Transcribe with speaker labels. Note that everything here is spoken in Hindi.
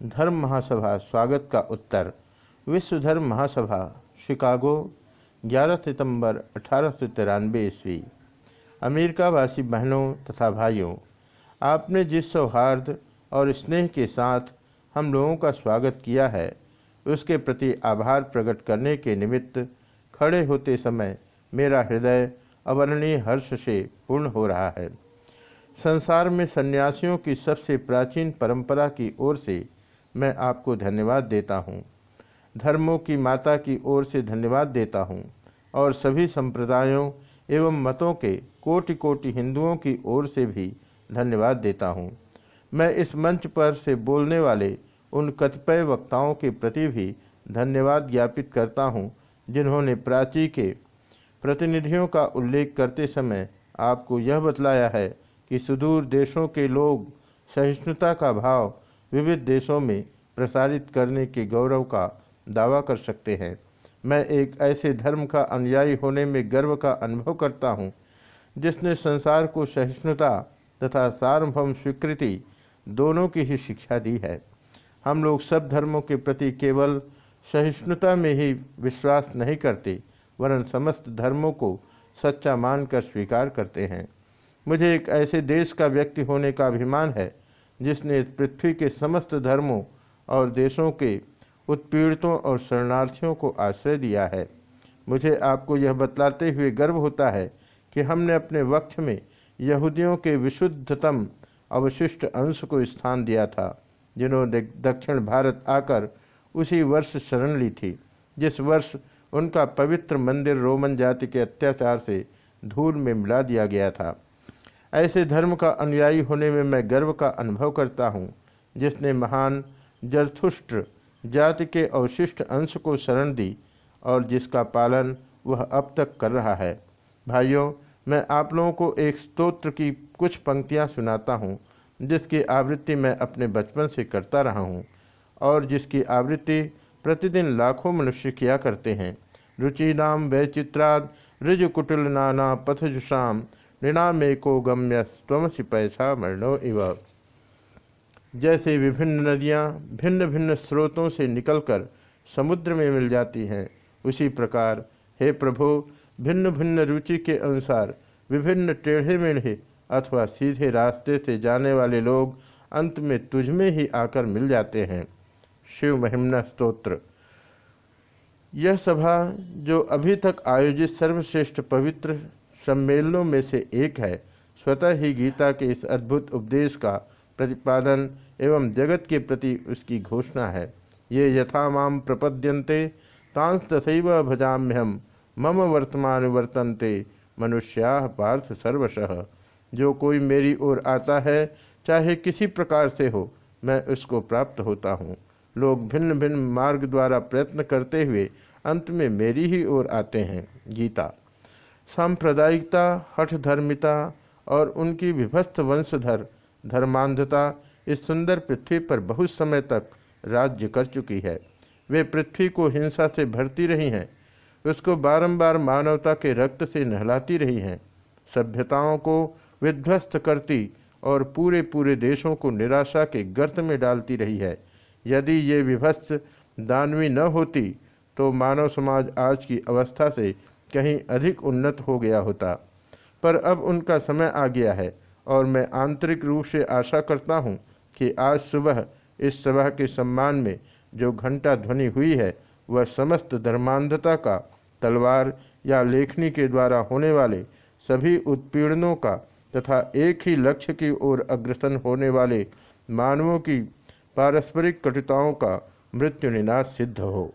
Speaker 1: धर्म महासभा स्वागत का उत्तर। विश्व धर्म महासभा, शिकागो 11 सितंबर अठारह सौ तिरानवे ईस्वी। अमेरिकावासी बहनों तथा भाइयों, आपने जिस सौहार्द और स्नेह के साथ हम लोगों का स्वागत किया है, उसके प्रति आभार प्रकट करने के निमित्त खड़े होते समय मेरा हृदय अवर्णीय हर्ष से पूर्ण हो रहा है। संसार में सन्यासियों की सबसे प्राचीन परंपरा की ओर से मैं आपको धन्यवाद देता हूँ। धर्मों की माता की ओर से धन्यवाद देता हूँ और सभी संप्रदायों एवं मतों के कोटि कोटि हिंदुओं की ओर से भी धन्यवाद देता हूँ। मैं इस मंच पर से बोलने वाले उन कतिपय वक्ताओं के प्रति भी धन्यवाद ज्ञापित करता हूँ, जिन्होंने प्राची के प्रतिनिधियों का उल्लेख करते समय आपको यह बतलाया है कि सुदूर देशों के लोग सहिष्णुता का भाव विविध देशों में प्रसारित करने के गौरव का दावा कर सकते हैं। मैं एक ऐसे धर्म का अनुयायी होने में गर्व का अनुभव करता हूँ, जिसने संसार को सहिष्णुता तथा सार्वभौम स्वीकृति दोनों की ही शिक्षा दी है। हम लोग सब धर्मों के प्रति केवल सहिष्णुता में ही विश्वास नहीं करते, वरन समस्त धर्मों को सच्चा मानकर स्वीकार करते हैं। मुझे एक ऐसे देश का व्यक्ति होने का अभिमान है, जिसने पृथ्वी के समस्त धर्मों और देशों के उत्पीड़ितों और शरणार्थियों को आश्रय दिया है। मुझे आपको यह बतलाते हुए गर्व होता है कि हमने अपने वक्त में यहूदियों के विशुद्धतम अवशिष्ट अंश को स्थान दिया था, जिन्होंने दक्षिण भारत आकर उसी वर्ष शरण ली थी, जिस वर्ष उनका पवित्र मंदिर रोमन जाति के अत्याचार से धूल में मिला दिया गया था। ऐसे धर्म का अनुयायी होने में मैं गर्व का अनुभव करता हूँ, जिसने महान जरथुष्ट्र जाति के अवशिष्ट अंश को शरण दी और जिसका पालन वह अब तक कर रहा है। भाइयों, मैं आप लोगों को एक स्तोत्र की कुछ पंक्तियाँ सुनाता हूँ, जिसकी आवृत्ति मैं अपने बचपन से करता रहा हूँ और जिसकी आवृत्ति प्रतिदिन लाखों मनुष्य किया करते हैं। रुचिनाम वैचित्राद, ऋजुकुटिल नाना पथजुषाम नृणामेको गम्य स्वमसी पैसा मरणो इव। जैसे विभिन्न नदियाँ भिन्न भिन्न स्रोतों से निकलकर समुद्र में मिल जाती हैं। उसी प्रकार, हे प्रभु भिन्न भिन्न रुचि के अनुसार विभिन्न टेढ़े मेढ़े अथवा सीधे रास्ते से जाने वाले लोग अंत में तुझ में ही आकर मिल जाते हैं। शिव महिमना स्तोत्र। यह सभा जो अभी तक आयोजित सर्वश्रेष्ठ पवित्र सम्मेलनों में से एक है, स्वतः ही गीता के इस अद्भुत उपदेश का प्रतिपादन एवं जगत के प्रति उसकी घोषणा है। ये यथा माम प्रपद्यन्ते, तांस तथैव भजाम्यहम मम वर्तमान वर्तन्ते मनुष्या पार्थ सर्वशः। जो कोई मेरी ओर आता है, चाहे किसी प्रकार से हो, मैं उसको प्राप्त होता हूँ। लोग भिन्न भिन्न मार्ग द्वारा प्रयत्न करते हुए अंत में मेरी ही ओर आते हैं, गीता। सांप्रदायिकता हठ धर्मिता और उनकी विभस्त वंशधर धर्मांधता इस सुंदर पृथ्वी पर बहुत समय तक राज्य कर चुकी है। वे पृथ्वी को हिंसा से भरती रही हैं, उसको बारंबार मानवता के रक्त से नहलाती रही हैं। सभ्यताओं को विध्वस्त करती और पूरे पूरे देशों को निराशा के गर्त में डालती रही है। यदि ये विभस्त दानवी न होती तो मानव समाज आज की अवस्था से कहीं अधिक उन्नत हो गया होता। पर अब उनका समय आ गया है। और मैं आंतरिक रूप से आशा करता हूँ कि आज सुबह इस सभा के सम्मान में जो घंटा ध्वनि हुई है, वह समस्त धर्मांधता का, तलवार या लेखनी के द्वारा होने वाले सभी उत्पीड़नों का तथा एक ही लक्ष्य की ओर अग्रसन होने वाले मानवों की पारस्परिक कटुताओं का मृत्यु निनाश सिद्ध हो।